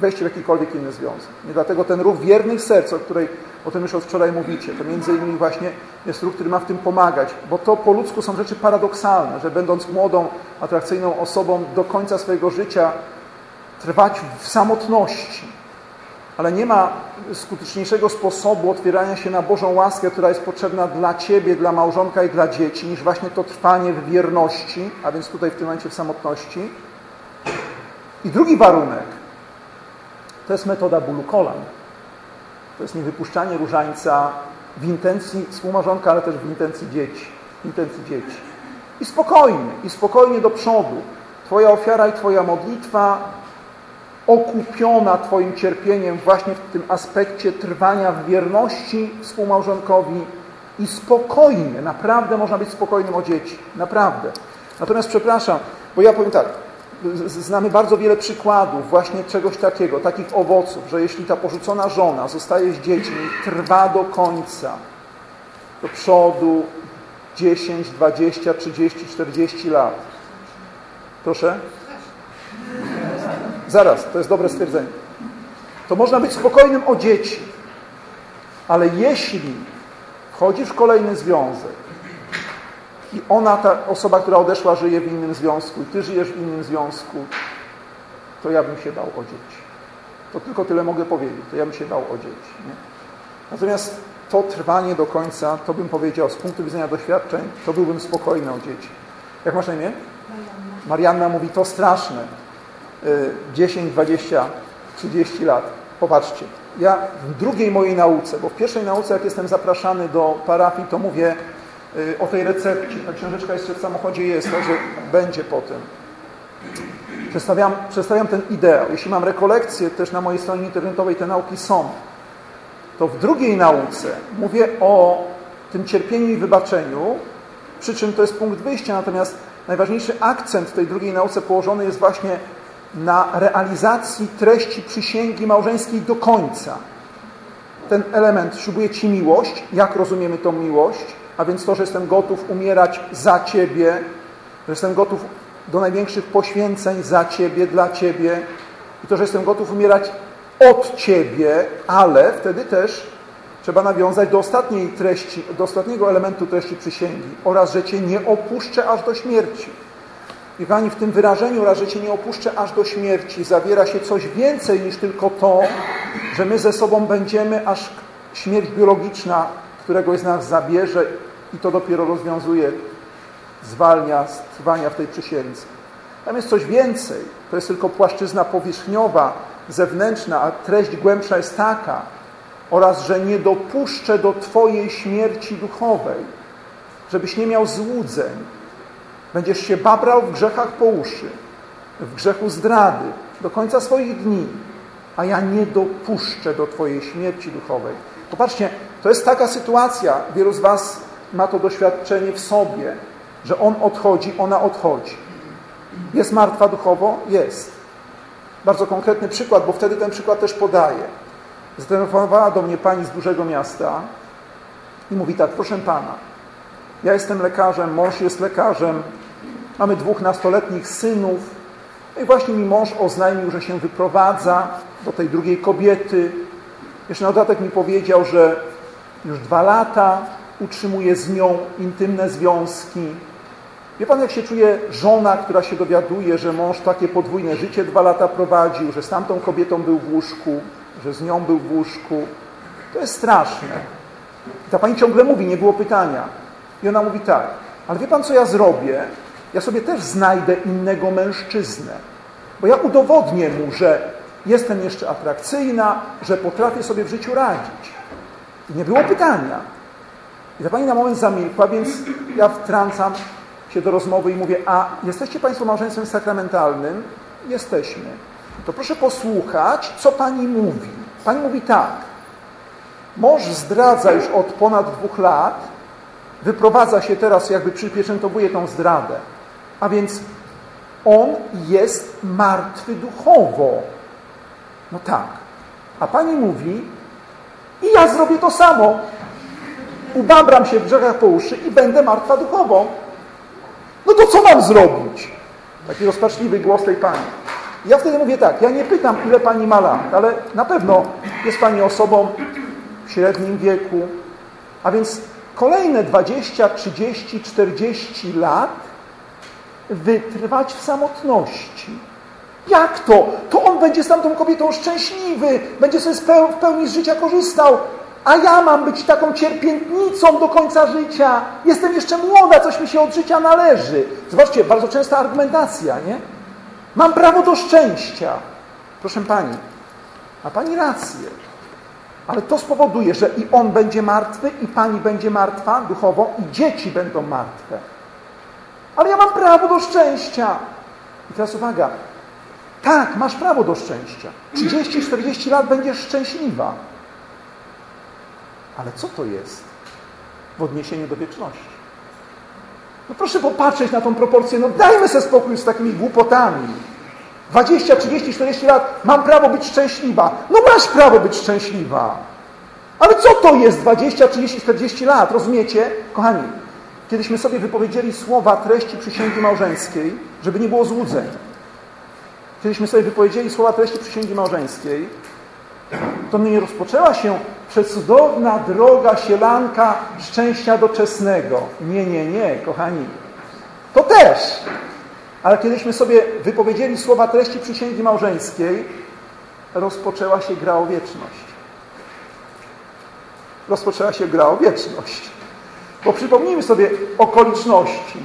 Wejście w jakikolwiek inny związek. Nie dlatego ten ruch wiernych serc, o, której, o tym już od wczoraj mówicie, to między innymi właśnie jest ruch, który ma w tym pomagać, bo to po ludzku są rzeczy paradoksalne, że będąc młodą, atrakcyjną osobą do końca swojego życia trwać w samotności, ale nie ma skuteczniejszego sposobu otwierania się na Bożą łaskę, która jest potrzebna dla Ciebie, dla małżonka i dla dzieci, niż właśnie to trwanie w wierności, a więc tutaj w tym momencie w samotności. I drugi warunek to jest metoda bólu kolan. To jest niewypuszczanie różańca w intencji współmałżonka, ale też w intencji dzieci. W intencji dzieci. I spokojnie, i spokojnie do przodu. Twoja ofiara i Twoja modlitwa okupiona Twoim cierpieniem właśnie w tym aspekcie trwania w wierności współmałżonkowi i spokojnie, naprawdę można być spokojnym o dzieci, naprawdę. Natomiast przepraszam, bo ja powiem tak, znamy bardzo wiele przykładów właśnie czegoś takiego, takich owoców, że jeśli ta porzucona żona zostaje z dziećmi trwa do końca, do przodu 10, 20, 30, 40 lat. Proszę? Zaraz, to jest dobre stwierdzenie. To można być spokojnym o dzieci, ale jeśli wchodzisz w kolejny związek i ona, ta osoba, która odeszła, żyje w innym związku i ty żyjesz w innym związku, to ja bym się bał o dzieci. To tylko tyle mogę powiedzieć, to ja bym się bał o dzieci. Nie? Natomiast to trwanie do końca, to bym powiedział, z punktu widzenia doświadczeń, to byłbym spokojny o dzieci. Jak masz na imię? Marianna mówi, to straszne. 10, 20, 30 lat. Popatrzcie, ja w drugiej mojej nauce, bo w pierwszej nauce, jak jestem zapraszany do parafii, to mówię o tej recepcie. Ta książeczka jeszcze w samochodzie jest, także będzie potem. Przedstawiam, przedstawiam ten ideał. Jeśli mam rekolekcje, też na mojej stronie internetowej te nauki są. To w drugiej nauce mówię o tym cierpieniu i wybaczeniu, przy czym to jest punkt wyjścia, natomiast najważniejszy akcent w tej drugiej nauce położony jest właśnie na realizacji treści przysięgi małżeńskiej do końca. Ten element ślubuje Ci miłość. Jak rozumiemy tą miłość? A więc to, że jestem gotów umierać za Ciebie, że jestem gotów do największych poświęceń za Ciebie, dla Ciebie i to, że jestem gotów umierać od Ciebie, ale wtedy też trzeba nawiązać do ostatniej treści, do ostatniego elementu treści przysięgi oraz, że Cię nie opuszczę aż do śmierci. I Pani, w tym wyrażeniu oraz, że Cię nie opuszczę aż do śmierci zawiera się coś więcej niż tylko to, że my ze sobą będziemy, aż śmierć biologiczna któregoś z nas zabierze i to dopiero rozwiązuje, zwalnia z trwania w tej przysiędze. Tam jest coś więcej. To jest tylko płaszczyzna powierzchniowa, zewnętrzna, a treść głębsza jest taka, oraz że nie dopuszczę do Twojej śmierci duchowej, żebyś nie miał złudzeń. Będziesz się babrał w grzechach po uszy, w grzechu zdrady, do końca swoich dni, a ja nie dopuszczę do Twojej śmierci duchowej. Popatrzcie, to jest taka sytuacja, wielu z Was ma to doświadczenie w sobie, że on odchodzi, ona odchodzi. Jest martwa duchowo? Jest. Bardzo konkretny przykład, bo wtedy ten przykład też podaję. Zatelefonowała do mnie pani z dużego miasta i mówi tak, proszę pana, ja jestem lekarzem, mąż jest lekarzem, mamy dwóch nastoletnich synów i właśnie mi mąż oznajmił, że się wyprowadza do tej drugiej kobiety. Jeszcze na dodatek mi powiedział, że już dwa lata utrzymuje z nią intymne związki. Wie pan, jak się czuje żona, która się dowiaduje, że mąż takie podwójne życie dwa lata prowadził, że z tamtą kobietą był w łóżku, że z nią był w łóżku. To jest straszne. I ta pani ciągle mówi, nie było pytania. I ona mówi tak, ale wie pan, co ja zrobię? Ja sobie też znajdę innego mężczyznę. Bo ja udowodnię mu, że jestem jeszcze atrakcyjna, że potrafię sobie w życiu radzić. I nie było pytania. I ta pani na moment zamilkła, więc ja wtrącam się do rozmowy i mówię, a jesteście Państwo małżeństwem sakramentalnym? Jesteśmy. To proszę posłuchać, co Pani mówi. Pani mówi tak. Mąż zdradza już od ponad dwóch lat, wyprowadza się teraz, jakby przypieczętowuje tą zdradę. A więc on jest martwy duchowo. No tak. A Pani mówi, i ja zrobię to samo. Ubabram się w grzechach po uszy i będę martwa duchowo. No to co mam zrobić? Taki rozpaczliwy głos tej pani. Ja wtedy mówię tak, ja nie pytam, ile pani ma lat, ale na pewno jest pani osobą w średnim wieku, a więc kolejne 20, 30, 40 lat wytrwać w samotności. Jak to? To on będzie z tamtą kobietą szczęśliwy, będzie sobie w pełni z życia korzystał, a ja mam być taką cierpiętnicą do końca życia. Jestem jeszcze młoda, coś mi się od życia należy. Zobaczcie, bardzo częsta argumentacja, nie? Mam prawo do szczęścia. Proszę Pani, ma Pani rację. Ale to spowoduje, że i on będzie martwy, i Pani będzie martwa duchowo, i dzieci będą martwe. Ale ja mam prawo do szczęścia. I teraz uwaga. Tak, masz prawo do szczęścia. 30-40 lat będziesz szczęśliwa. Ale co to jest w odniesieniu do wieczności? No proszę popatrzeć na tą proporcję. No dajmy sobie spokój z takimi głupotami. 20, 30, 40 lat mam prawo być szczęśliwa. No masz prawo być szczęśliwa. Ale co to jest 20, 30, 40 lat? Rozumiecie? Kochani, kiedyśmy sobie wypowiedzieli słowa treści przysięgi małżeńskiej, żeby nie było złudzeń. Kiedyśmy sobie wypowiedzieli słowa treści przysięgi małżeńskiej, to nie rozpoczęła się przecudowna droga sielanka szczęścia doczesnego. Nie, nie, nie, kochani. To też. Ale kiedyśmy sobie wypowiedzieli słowa treści przysięgi małżeńskiej, rozpoczęła się gra o wieczność. Rozpoczęła się gra o wieczność. Bo przypomnijmy sobie okoliczności.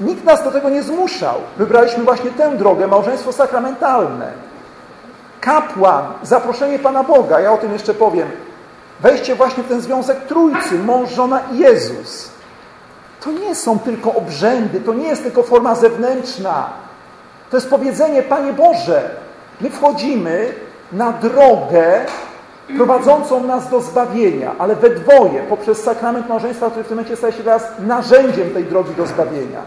Nikt nas do tego nie zmuszał. Wybraliśmy właśnie tę drogę, małżeństwo sakramentalne. Kapłan, zaproszenie Pana Boga, ja o tym jeszcze powiem. Wejście właśnie w ten związek trójcy, mąż, żona i Jezus. To nie są tylko obrzędy, to nie jest tylko forma zewnętrzna. To jest powiedzenie, Panie Boże, my wchodzimy na drogę prowadzącą nas do zbawienia, ale we dwoje, poprzez sakrament małżeństwa, który w tym momencie staje się teraz narzędziem tej drogi do zbawienia.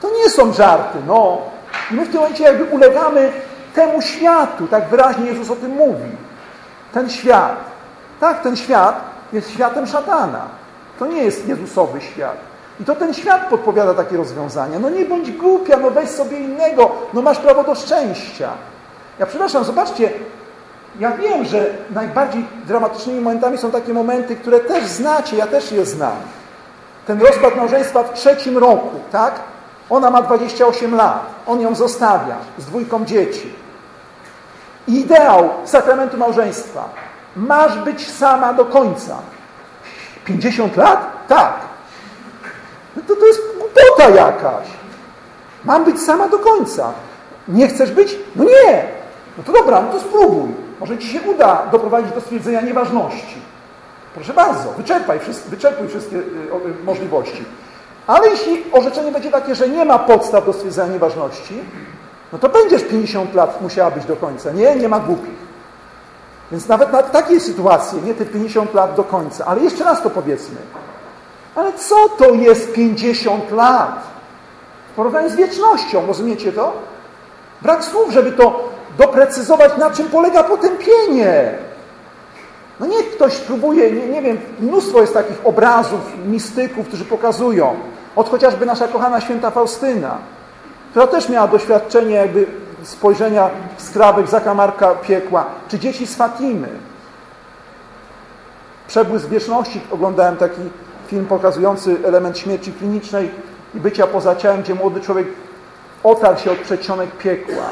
To nie są żarty, no. I my w tym momencie jakby ulegamy temu światu, tak wyraźnie Jezus o tym mówi. Ten świat, tak, ten świat jest światem szatana. To nie jest Jezusowy świat. I to ten świat podpowiada takie rozwiązania. No nie bądź głupia, no weź sobie innego, no masz prawo do szczęścia. Ja przepraszam, zobaczcie, ja wiem, że najbardziej dramatycznymi momentami są takie momenty, które też znacie, ja też je znam. Ten rozkład małżeństwa w trzecim roku, tak? Ona ma 28 lat, on ją zostawia z dwójką dzieci. Ideał sakramentu małżeństwa. Masz być sama do końca. 50 lat? Tak. No to, to jest głupota jakaś. Mam być sama do końca. Nie chcesz być? No nie. No to dobra, no to spróbuj. Może ci się uda doprowadzić do stwierdzenia nieważności. Proszę bardzo, wyczerpaj, wyczerpuj wszystkie y, możliwości. Ale jeśli orzeczenie będzie takie, że nie ma podstaw do stwierdzenia nieważności, no to będziesz 50 lat musiała być do końca. Nie, nie ma głupich. Więc nawet na takiej sytuacji, nie te 50 lat do końca, ale jeszcze raz to powiedzmy. Ale co to jest 50 lat? W porównaniu z wiecznością, rozumiecie to? Brak słów, żeby to doprecyzować, na czym polega potępienie. No niech ktoś spróbuje, nie, nie wiem, mnóstwo jest takich obrazów, mistyków, którzy pokazują. Od chociażby nasza kochana święta Faustyna, która też miała doświadczenie jakby spojrzenia w skrawek zakamarka piekła, czy dzieci z Fatimy. Przebłysk wieczności, oglądałem taki film pokazujący element śmierci klinicznej i bycia poza ciałem, gdzie młody człowiek otarł się od przedsionek piekła.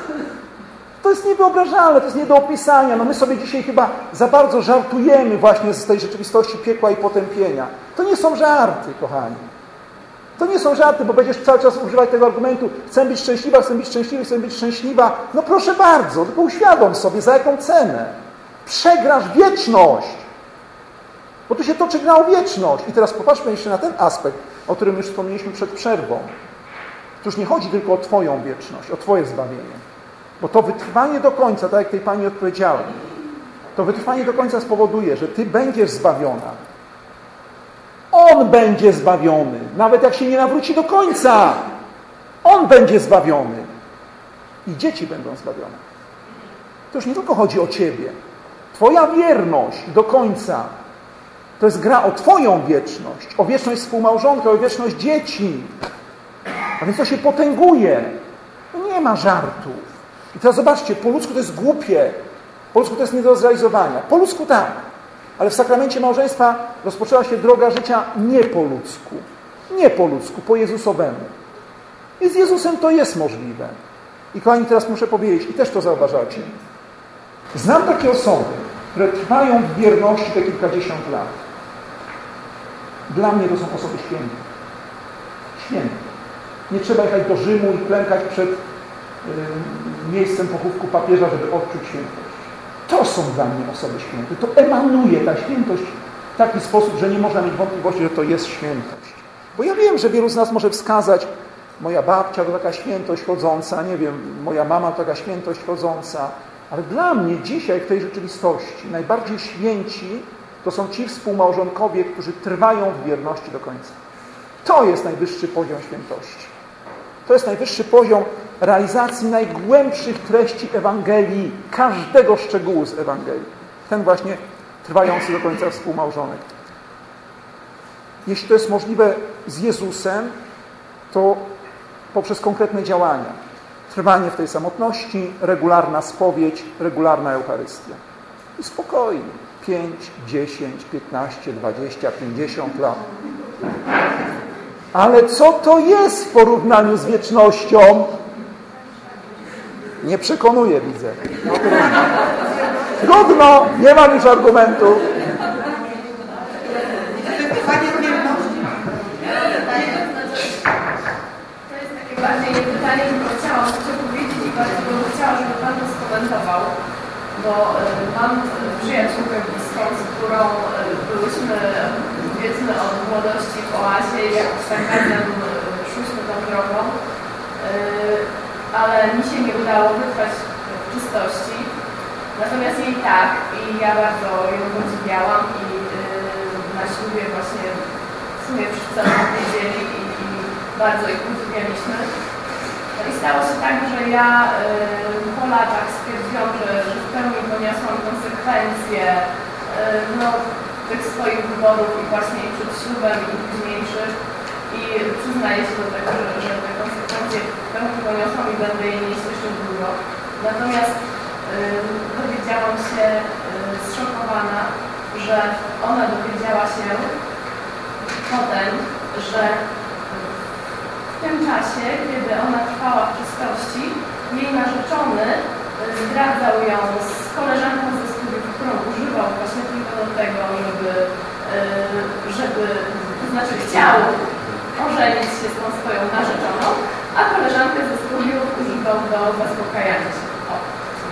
To jest niewyobrażalne, to jest nie do opisania. No my sobie dzisiaj chyba za bardzo żartujemy właśnie z tej rzeczywistości piekła i potępienia. To nie są żarty, kochani. To nie są żarty, bo będziesz cały czas używać tego argumentu chcę być szczęśliwa, chcę być szczęśliwy, chcę być szczęśliwa. No proszę bardzo, tylko uświadom sobie, za jaką cenę. Przegrasz wieczność. Bo tu się toczy gra o wieczność. I teraz popatrzmy jeszcze na ten aspekt, o którym już wspomnieliśmy przed przerwą. Już nie chodzi tylko o Twoją wieczność, o Twoje zbawienie. Bo to wytrwanie do końca, tak jak tej Pani odpowiedziałem, to wytrwanie do końca spowoduje, że Ty będziesz zbawiona. On będzie zbawiony, nawet jak się nie nawróci do końca. On będzie zbawiony. I dzieci będą zbawione. To już nie tylko chodzi o Ciebie. Twoja wierność do końca to jest gra o Twoją wieczność, o wieczność współmałżonka, o wieczność dzieci. A więc to się potęguje. Nie ma żartów. I teraz zobaczcie, po ludzku to jest głupie. Po ludzku to jest nie do zrealizowania. Po ludzku tak. Ale w sakramencie małżeństwa rozpoczęła się droga życia nie po ludzku. Nie po ludzku, po Jezusowemu. I z Jezusem to jest możliwe. I kochani, teraz muszę powiedzieć, i też to zauważacie. Znam takie osoby, które trwają w wierności te kilkadziesiąt lat. Dla mnie to są osoby święte. Święte. Nie trzeba jechać do Rzymu i klękać przed miejscem pochówku papieża, żeby odczuć świętość. To są dla mnie osoby święte. To emanuje ta świętość w taki sposób, że nie można mieć wątpliwości, że to jest świętość. Bo ja wiem, że wielu z nas może wskazać, moja babcia to taka świętość chodząca, nie wiem, moja mama to taka świętość chodząca, ale dla mnie dzisiaj w tej rzeczywistości najbardziej święci to są ci współmałżonkowie, którzy trwają w wierności do końca. To jest najwyższy poziom świętości. To jest najwyższy poziom realizacji najgłębszych treści Ewangelii, każdego szczegółu z Ewangelii. Ten właśnie trwający do końca współmałżonek. Jeśli to jest możliwe z Jezusem, to poprzez konkretne działania. Trwanie w tej samotności, regularna spowiedź, regularna Eucharystia. I spokojnie. 5, 10, 15, 20, 50 lat. Ale co to jest w porównaniu z wiecznością? Nie przekonuje, widzę. No, trudno. nie mam już argumentu. Bo e, mam przyjaciółkę bliską, z którą e, byłyśmy, powiedzmy, od młodości w oazie razem e, szłyśmy tą drogą, e, ale mi się nie udało wytrwać w czystości. Natomiast jej tak i ja bardzo ją podziwiałam i e, na ślubie właśnie w sumie wszyscy tym wiedzieli i, i bardzo ich podziwialiśmy. No i stało się tak, że ja y, po latach stwierdziłam, że, że w pełni poniosłam konsekwencje y, no, tych swoich wyborów i właśnie przed ślubem i późniejszych i przyznaję się do tego, że, te konsekwencje pełni poniosłam i będę je nieść jeszcze długo. Natomiast y, dowiedziałam się y, zszokowana, że ona dowiedziała się potem, że w tym czasie, kiedy ona trwała w czystości, jej narzeczony y, zdradzał ją z koleżanką ze studiów, którą używał właśnie tylko do tego, żeby, y, żeby to znaczy chciał ożenić się z tą swoją narzeczoną, a koleżankę ze studiów używał do zaspokajania się. O.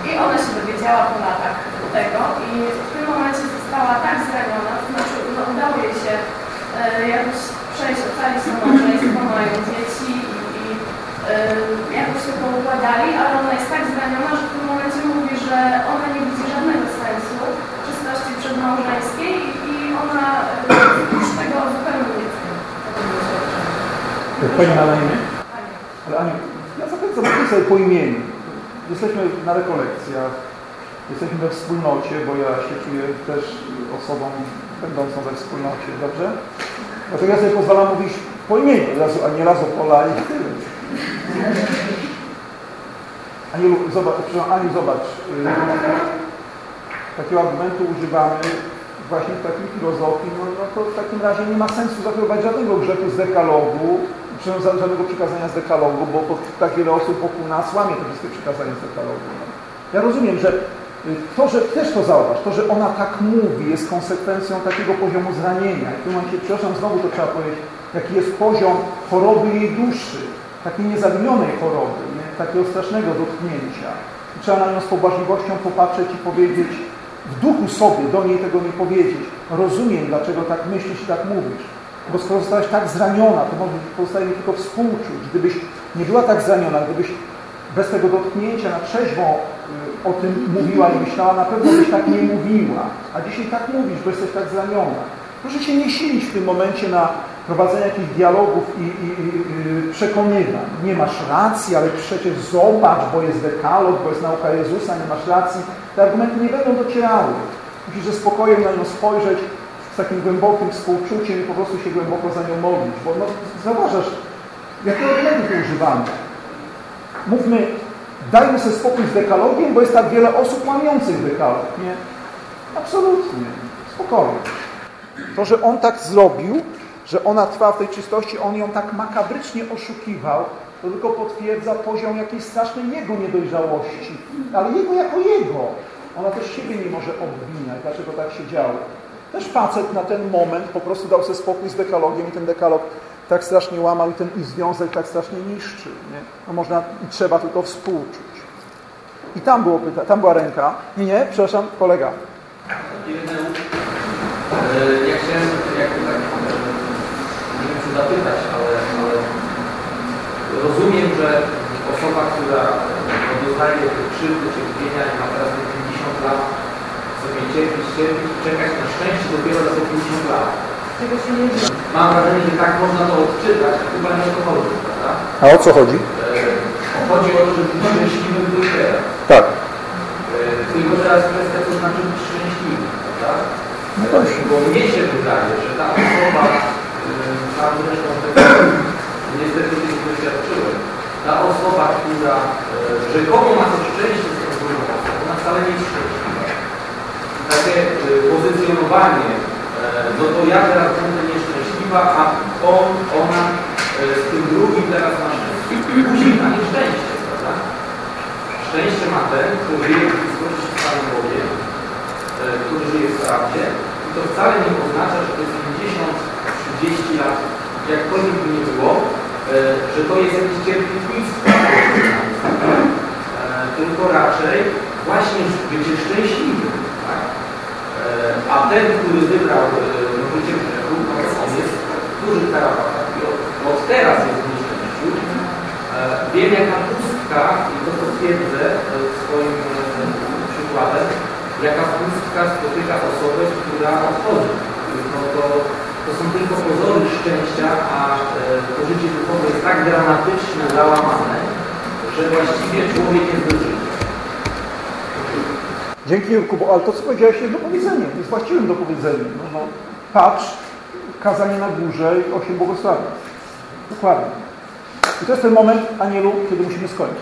I ona się dowiedziała po latach tego i w tym momencie została tak zraniona, znaczy no, udało jej się e, jakoś przejść, ocalić to małżeństwo, mają dzieci i, i e, jakoś się poukładali, ale ona jest tak zraniona, że w tym momencie mówi, że ona nie widzi żadnego sensu czystości przedmałżeńskiej i, i ona e, już tego zupełnie. Pani ma na imię? Ale Aniu, ja zachęcam sobie po imieniu. Jesteśmy na rekolekcjach, jesteśmy we wspólnocie, bo ja się czuję też osobą będącą we wspólnocie, dobrze? Dlatego ja sobie pozwalam mówić po imieniu, a nie razu pola i tyle. Aniu, zobacz, Aniu, zobacz, takiego argumentu używamy właśnie w takiej filozofii, no, no to w takim razie nie ma sensu zachowywać żadnego grzechu z dekalogu, żadnego przykazania z dekalogu, bo, tak wiele osób wokół nas łamie te wszystkie przykazania z dekalogu. No. Ja rozumiem, że y, to, że też to zauważ, to, że ona tak mówi, jest konsekwencją takiego poziomu zranienia. I w tym momencie, przepraszam, znowu to trzeba powiedzieć, jaki jest poziom choroby jej duszy, takiej niezawinionej choroby, nie? takiego strasznego dotknięcia. I trzeba na nią z pobłażliwością popatrzeć i powiedzieć, w duchu sobie do niej tego nie powiedzieć. Rozumiem, dlaczego tak myślisz i tak mówisz. Bo skoro zostałaś tak zraniona, to pozostaje mi tylko współczuć. Gdybyś nie była tak zraniona, gdybyś bez tego dotknięcia na trzeźwo y, o tym mówiła i myślała, na pewno byś tak nie mówiła. A dzisiaj tak mówisz, bo jesteś tak zraniona. Proszę się nie silić w tym momencie na prowadzenie jakichś dialogów i, i, i przekonywań. Nie masz racji, ale przecież zobacz, bo jest dekalog, bo jest nauka Jezusa, nie masz racji. Te argumenty nie będą docierały. Musisz ze spokojem na nią spojrzeć, z takim głębokim współczuciem i po prostu się głęboko za nią modlić. Bo no, zauważasz, jakie argumenty używamy. Mówmy, dajmy sobie spokój z dekalogiem, bo jest tak wiele osób łamiących dekalog. Nie? Absolutnie. Spokojnie. To, że on tak zrobił, że ona trwa w tej czystości, on ją tak makabrycznie oszukiwał, to tylko potwierdza poziom jakiejś strasznej jego niedojrzałości. Ale jego jako jego. Ona też siebie nie może obwiniać, dlaczego tak się działo. Też facet na ten moment po prostu dał sobie spokój z dekalogiem i ten dekalog tak strasznie łamał i ten ich związek tak strasznie niszczył. Nie? No można i trzeba tylko współczuć. I tam było pyta, tam była ręka. Nie, nie, przepraszam, kolega. Ja chciałem jakby tak, nie wiem czy zapytać, ale, rozumiem, że osoba, która doznaje krzywdy, cierpienia i ma teraz 50 lat, i czekać na szczęście dopiero za te 50 lat. Tego się nie dzieje. Mam wrażenie, że tak można to odczytać, chyba nie o to chodzi, prawda? A o co chodzi? E, Chodzi o to, szczęśliwym tu i teraz. Tak. E, Tylko teraz kwestia, co znaczy być szczęśliwym, prawda? No właśnie. Bo mnie się wydaje, że ta osoba, e, tam zresztą tego niestety kiedyś doświadczyłem, ta osoba, która e, rzekomo ma to szczęście z tą drugą osobą, ona wcale nie jest szczęśliwa. E, pozycjonowanie, e, no to ja teraz będę nieszczęśliwa, a on, ona e, z tym drugim teraz ma szczęście. Musi na nie szczęście, prawda? Szczęście ma ten, kto żyje w bliskości Panem Bogiem, który żyje w prawdzie. I to wcale nie oznacza, że to jest 50, 30 lat, jakkolwiek by nie było, że to jest jakieś cierpiętnictwo. E, tylko raczej właśnie bycie szczęśliwym. A ten, który wybrał e, no, grzechu, no on jest w dużych tarapatach i od, od teraz jest w nieszczęściu. Wiem jaka pustka, i to potwierdzę e, swoim e, przykładem, jaka pustka spotyka osobę, która odchodzi. No to, to są tylko pozory szczęścia, a to życie duchowe jest tak dramatycznie załamane, że właściwie człowiek jest do życia. Dzięki Jurku, bo ale to co powiedziałeś jest dopowiedzeniem, jest właściwym dopowiedzeniem. No, no, patrz, kazanie na górze i osiem błogosławieństw. Dokładnie. I to jest ten moment, Anielu, kiedy musimy skończyć.